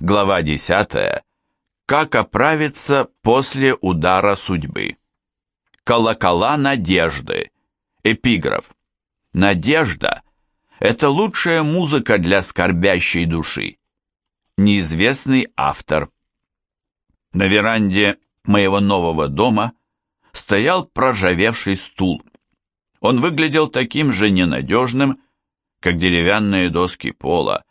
Глава 10. Как оправиться после удара судьбы. Колокола надежды. Эпиграф. Надежда – это лучшая музыка для скорбящей души. Неизвестный автор. На веранде моего нового дома стоял проржавевший стул. Он выглядел таким же ненадежным, как деревянные доски пола,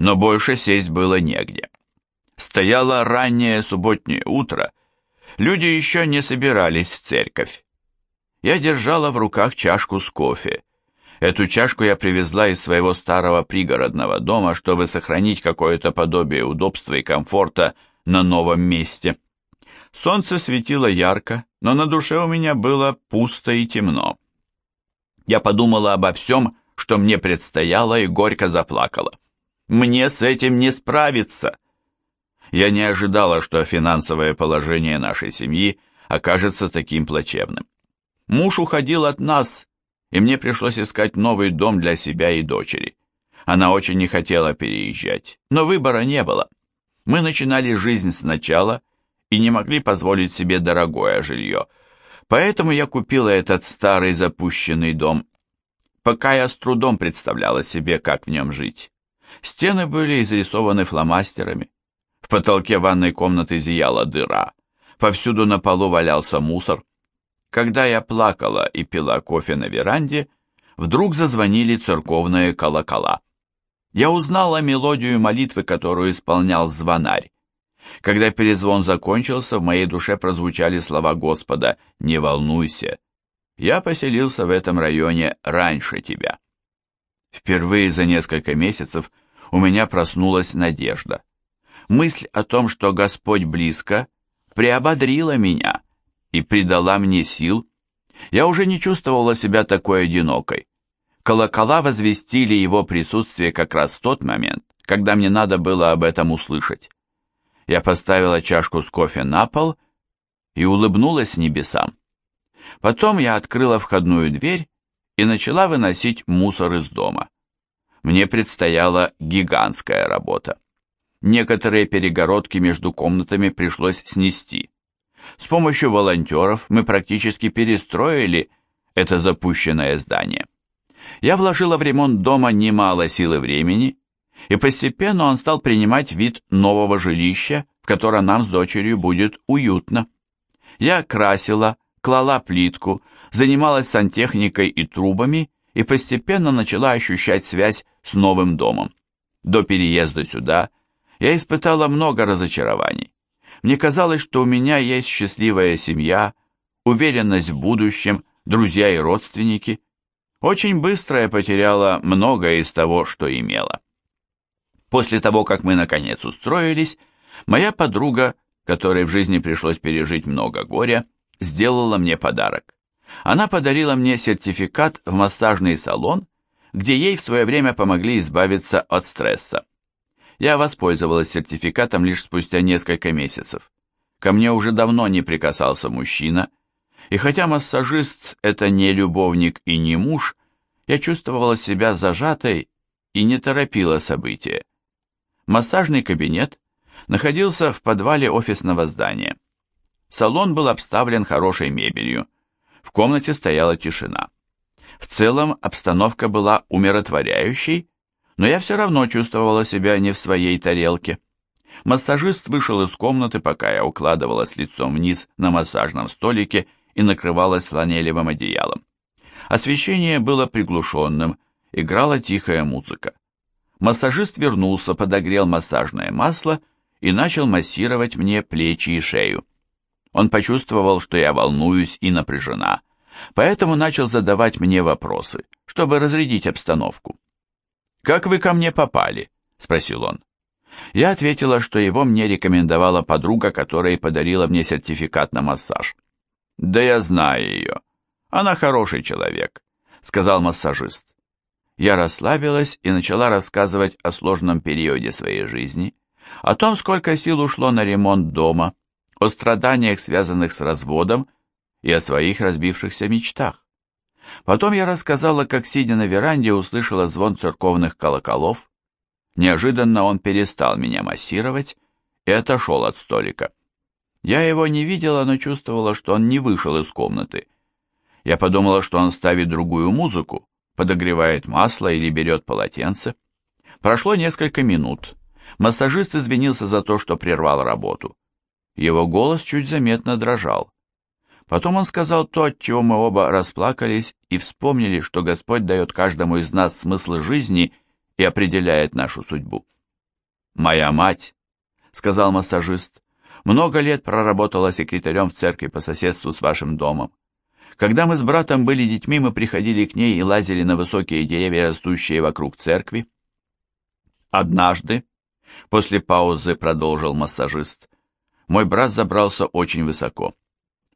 но больше сесть было негде. Стояло раннее субботнее утро, люди еще не собирались в церковь. Я держала в руках чашку с кофе. Эту чашку я привезла из своего старого пригородного дома, чтобы сохранить какое-то подобие удобства и комфорта на новом месте. Солнце светило ярко, но на душе у меня было пусто и темно. Я подумала обо всем, что мне предстояло, и горько заплакала. Мне с этим не справиться. Я не ожидала, что финансовое положение нашей семьи окажется таким плачевным. Муж уходил от нас, и мне пришлось искать новый дом для себя и дочери. Она очень не хотела переезжать, но выбора не было. Мы начинали жизнь сначала и не могли позволить себе дорогое жилье, поэтому я купила этот старый запущенный дом. Пока я с трудом представляла себе, как в нем жить. Стены были изрисованы фломастерами. В потолке ванной комнаты зияла дыра. Повсюду на полу валялся мусор. Когда я плакала и пила кофе на веранде, вдруг зазвонили церковные колокола. Я узнала мелодию молитвы, которую исполнял звонарь. Когда перезвон закончился, в моей душе прозвучали слова Господа «Не волнуйся, я поселился в этом районе раньше тебя». Впервые за несколько месяцев у меня проснулась надежда. Мысль о том, что Господь близко, приободрила меня и придала мне сил. Я уже не чувствовала себя такой одинокой. Колокола возвестили его присутствие как раз в тот момент, когда мне надо было об этом услышать. Я поставила чашку с кофе на пол и улыбнулась небесам. Потом я открыла входную дверь и начала выносить мусор из дома мне предстояла гигантская работа. Некоторые перегородки между комнатами пришлось снести. С помощью волонтеров мы практически перестроили это запущенное здание. Я вложила в ремонт дома немало сил и времени, и постепенно он стал принимать вид нового жилища, в котором нам с дочерью будет уютно. Я красила, клала плитку, занималась сантехникой и трубами и постепенно начала ощущать связь с новым домом. До переезда сюда я испытала много разочарований. Мне казалось, что у меня есть счастливая семья, уверенность в будущем, друзья и родственники. Очень быстро я потеряла многое из того, что имела. После того, как мы наконец устроились, моя подруга, которой в жизни пришлось пережить много горя, сделала мне подарок. Она подарила мне сертификат в массажный салон где ей в свое время помогли избавиться от стресса. Я воспользовалась сертификатом лишь спустя несколько месяцев. Ко мне уже давно не прикасался мужчина, и хотя массажист – это не любовник и не муж, я чувствовала себя зажатой и не торопила события. Массажный кабинет находился в подвале офисного здания. Салон был обставлен хорошей мебелью. В комнате стояла тишина. В целом обстановка была умиротворяющей, но я все равно чувствовала себя не в своей тарелке. Массажист вышел из комнаты, пока я укладывалась лицом вниз на массажном столике и накрывалась фланелевым одеялом. Освещение было приглушенным, играла тихая музыка. Массажист вернулся, подогрел массажное масло и начал массировать мне плечи и шею. Он почувствовал, что я волнуюсь и напряжена, поэтому начал задавать мне вопросы, чтобы разрядить обстановку. «Как вы ко мне попали?» – спросил он. Я ответила, что его мне рекомендовала подруга, которая подарила мне сертификат на массаж. «Да я знаю ее. Она хороший человек», — сказал массажист. Я расслабилась и начала рассказывать о сложном периоде своей жизни, о том, сколько сил ушло на ремонт дома, о страданиях, связанных с разводом и о своих разбившихся мечтах. Потом я рассказала, как, сидя на веранде, услышала звон церковных колоколов. Неожиданно он перестал меня массировать и отошел от столика. Я его не видела, но чувствовала, что он не вышел из комнаты. Я подумала, что он ставит другую музыку, подогревает масло или берет полотенце. Прошло несколько минут. Массажист извинился за то, что прервал работу. Его голос чуть заметно дрожал. Потом он сказал то, от чего мы оба расплакались и вспомнили, что Господь дает каждому из нас смысл жизни и определяет нашу судьбу. «Моя мать», — сказал массажист, — «много лет проработала секретарем в церкви по соседству с вашим домом. Когда мы с братом были детьми, мы приходили к ней и лазили на высокие деревья, растущие вокруг церкви. Однажды, после паузы продолжил массажист, мой брат забрался очень высоко.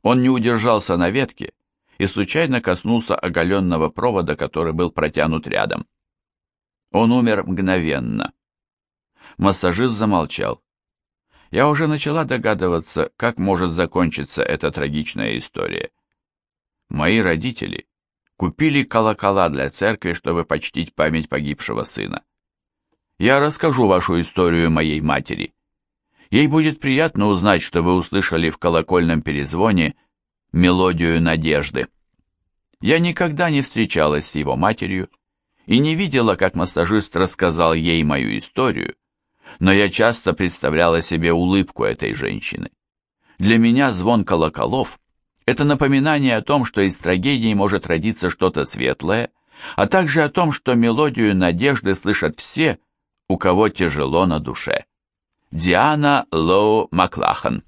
Он не удержался на ветке и случайно коснулся оголенного провода, который был протянут рядом. Он умер мгновенно. Массажист замолчал. Я уже начала догадываться, как может закончиться эта трагичная история. Мои родители купили колокола для церкви, чтобы почтить память погибшего сына. Я расскажу вашу историю моей матери. Ей будет приятно узнать, что вы услышали в колокольном перезвоне мелодию надежды. Я никогда не встречалась с его матерью и не видела, как массажист рассказал ей мою историю, но я часто представляла себе улыбку этой женщины. Для меня звон колоколов – это напоминание о том, что из трагедии может родиться что-то светлое, а также о том, что мелодию надежды слышат все, у кого тяжело на душе. Диана Лоу Маклахан